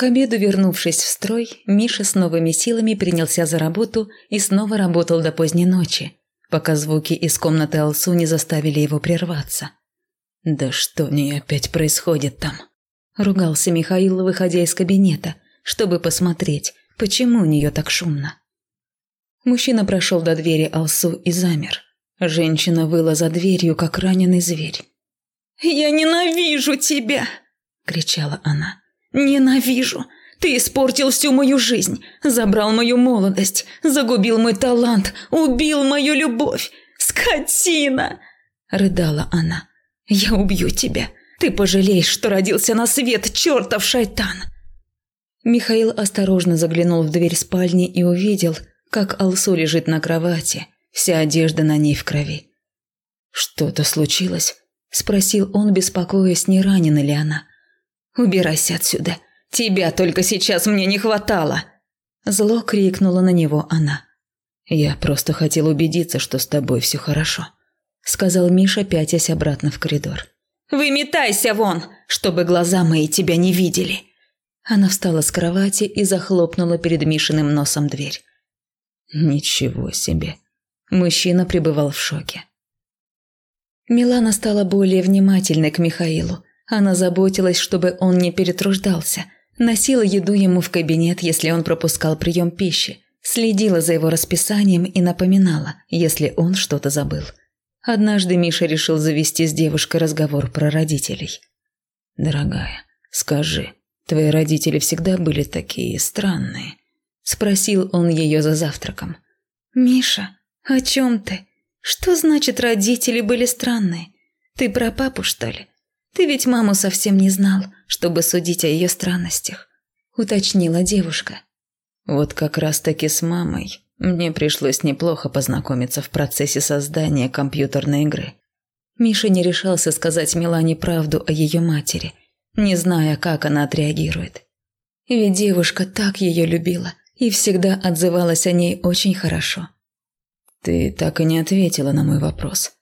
К обеду вернувшись в строй, Миша с новыми силами принялся за работу и снова работал до поздней ночи, пока звуки из комнаты Алсу не заставили его прерваться. «Да что не опять происходит там?» – ругался Михаил, выходя из кабинета, чтобы посмотреть, почему у нее так шумно. Мужчина прошел до двери Алсу и замер. Женщина выла за дверью, как раненый зверь. «Я ненавижу тебя!» – кричала она. «Ненавижу! Ты испортил всю мою жизнь, забрал мою молодость, загубил мой талант, убил мою любовь! Скотина!» – рыдала она. «Я убью тебя! Ты пожалеешь, что родился на свет, чертов шайтан!» Михаил осторожно заглянул в дверь спальни и увидел, как Алсу лежит на кровати, вся одежда на ней в крови. «Что-то случилось?» – спросил он, беспокоясь, не ранена ли она. «Убирайся отсюда! Тебя только сейчас мне не хватало!» Зло крикнула на него она. «Я просто хотел убедиться, что с тобой все хорошо», – сказал Миша, пятясь обратно в коридор. «Выметайся вон, чтобы глаза мои тебя не видели!» Она встала с кровати и захлопнула перед Мишиным носом дверь. Ничего себе. Мужчина пребывал в шоке. Милана стала более внимательной к Михаилу. Она заботилась, чтобы он не перетруждался. Носила еду ему в кабинет, если он пропускал прием пищи. Следила за его расписанием и напоминала, если он что-то забыл. Однажды Миша решил завести с девушкой разговор про родителей. «Дорогая, скажи, твои родители всегда были такие странные?» Спросил он ее за завтраком. «Миша, о чем ты? Что значит родители были странные? Ты про папу, что ли? Ты ведь маму совсем не знал, чтобы судить о ее странностях», уточнила девушка. «Вот как раз-таки с мамой мне пришлось неплохо познакомиться в процессе создания компьютерной игры. Миша не решался сказать Милане правду о ее матери, не зная, как она отреагирует. Ведь девушка так ее любила, и всегда отзывалась о ней очень хорошо. Ты так и не ответила на мой вопрос.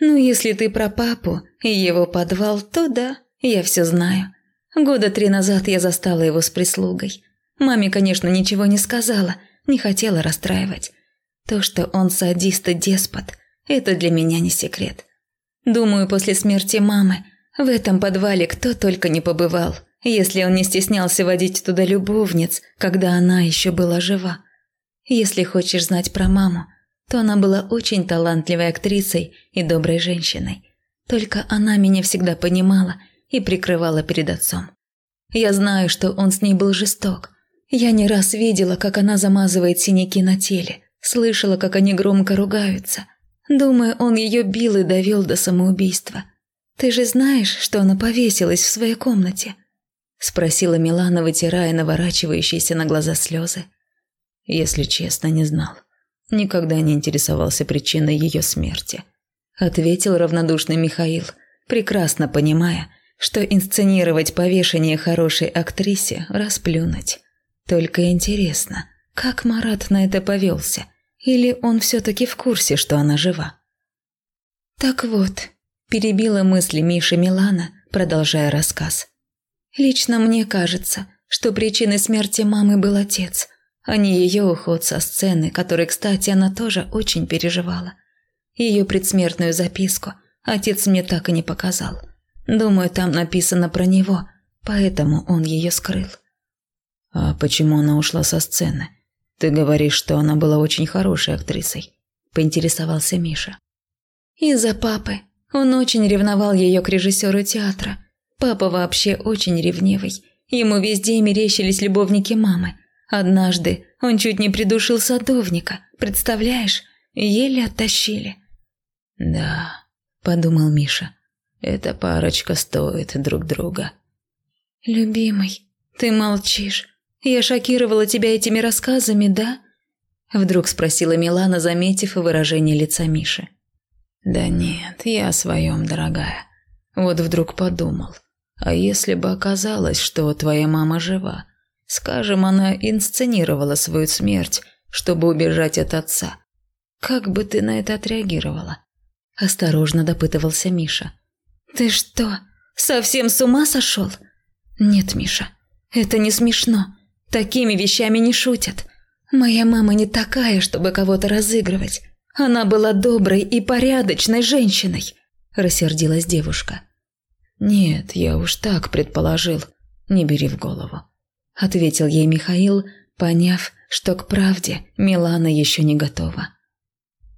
Ну, если ты про папу и его подвал, то да, я все знаю. Года три назад я застала его с прислугой. Маме, конечно, ничего не сказала, не хотела расстраивать. То, что он садист и деспот, это для меня не секрет. Думаю, после смерти мамы в этом подвале кто только не побывал если он не стеснялся водить туда любовниц, когда она еще была жива. Если хочешь знать про маму, то она была очень талантливой актрисой и доброй женщиной. Только она меня всегда понимала и прикрывала перед отцом. Я знаю, что он с ней был жесток. Я не раз видела, как она замазывает синяки на теле, слышала, как они громко ругаются. Думаю, он ее бил и довел до самоубийства. Ты же знаешь, что она повесилась в своей комнате –– спросила Милана, вытирая наворачивающиеся на глаза слезы. Если честно, не знал. Никогда не интересовался причиной ее смерти. Ответил равнодушный Михаил, прекрасно понимая, что инсценировать повешение хорошей актрисе – расплюнуть. Только интересно, как Марат на это повелся? Или он все-таки в курсе, что она жива? «Так вот», – перебила мысли Миши Милана, продолжая рассказ – Лично мне кажется, что причиной смерти мамы был отец, а не ее уход со сцены, который, кстати, она тоже очень переживала. Ее предсмертную записку отец мне так и не показал. Думаю, там написано про него, поэтому он ее скрыл. «А почему она ушла со сцены? Ты говоришь, что она была очень хорошей актрисой», – поинтересовался Миша. «Из-за папы. Он очень ревновал ее к режиссеру театра – Папа вообще очень ревнивый. Ему везде мерещились любовники мамы. Однажды он чуть не придушил садовника, представляешь? Еле оттащили. «Да», – подумал Миша, – «эта парочка стоит друг друга». «Любимый, ты молчишь. Я шокировала тебя этими рассказами, да?» Вдруг спросила Милана, заметив выражение лица Миши. «Да нет, я о своем, дорогая. Вот вдруг подумал. А если бы оказалось, что твоя мама жива? Скажем, она инсценировала свою смерть, чтобы убежать от отца. Как бы ты на это отреагировала? Осторожно допытывался Миша. Ты что, совсем с ума сошел? Нет, Миша, Это не смешно. Такими вещами не шутят. Моя мама не такая, чтобы кого-то разыгрывать. Она была доброй и порядочной женщиной», – рассердилась девушка. «Нет, я уж так предположил. Не бери в голову», – ответил ей Михаил, поняв, что к правде Милана еще не готова.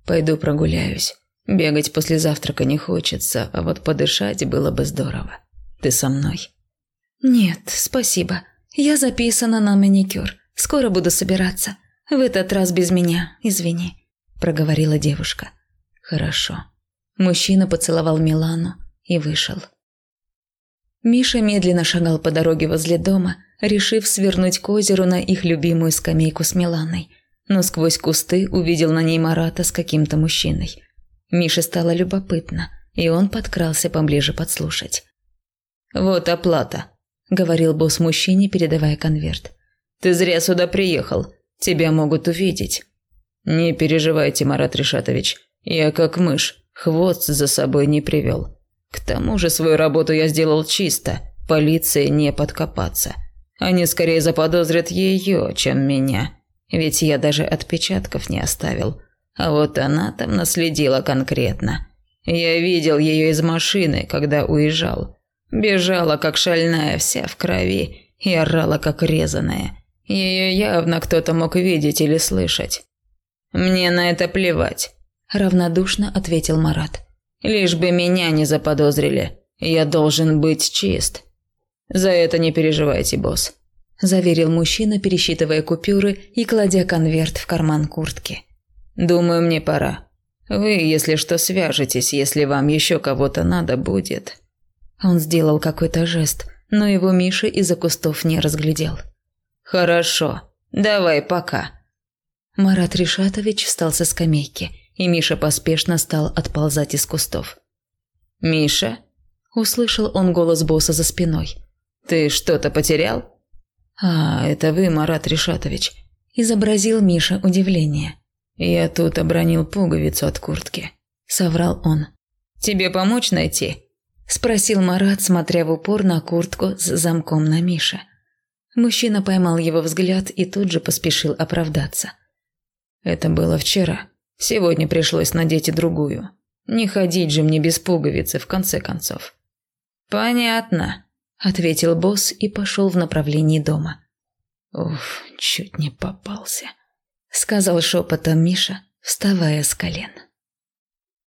«Пойду прогуляюсь. Бегать после завтрака не хочется, а вот подышать было бы здорово. Ты со мной?» «Нет, спасибо. Я записана на маникюр. Скоро буду собираться. В этот раз без меня, извини», – проговорила девушка. «Хорошо». Мужчина поцеловал Милану и вышел. Миша медленно шагал по дороге возле дома, решив свернуть к озеру на их любимую скамейку с Миланой. Но сквозь кусты увидел на ней Марата с каким-то мужчиной. Мише стало любопытно, и он подкрался поближе подслушать. «Вот оплата», – говорил босс мужчине, передавая конверт. «Ты зря сюда приехал. Тебя могут увидеть». «Не переживайте, Марат Решатович. Я как мышь, хвост за собой не привел. К тому же свою работу я сделал чисто, полиции не подкопаться. Они скорее заподозрят ее, чем меня. Ведь я даже отпечатков не оставил. А вот она там наследила конкретно. Я видел ее из машины, когда уезжал. Бежала, как шальная, вся в крови, и орала, как резаная. Ее явно кто-то мог видеть или слышать. «Мне на это плевать», – равнодушно ответил Марат. «Лишь бы меня не заподозрили. Я должен быть чист». «За это не переживайте, босс», – заверил мужчина, пересчитывая купюры и кладя конверт в карман куртки. «Думаю, мне пора. Вы, если что, свяжетесь, если вам еще кого-то надо будет». Он сделал какой-то жест, но его Миша из-за кустов не разглядел. «Хорошо. Давай, пока». Марат Ришатович встал со скамейки, и Миша поспешно стал отползать из кустов. «Миша?» – услышал он голос босса за спиной. «Ты что-то потерял?» «А, это вы, Марат Ришатович», – изобразил Миша удивление. «Я тут обронил пуговицу от куртки», – соврал он. «Тебе помочь найти?» Спросил Марат, смотря в упор на куртку с замком на Мише. Мужчина поймал его взгляд и тут же поспешил оправдаться. «Это было вчера. Сегодня пришлось надеть и другую. Не ходить же мне без пуговицы, в конце концов». «Понятно», – ответил босс и пошел в направлении дома. «Уф, чуть не попался», – сказал шепотом Миша, вставая с колен.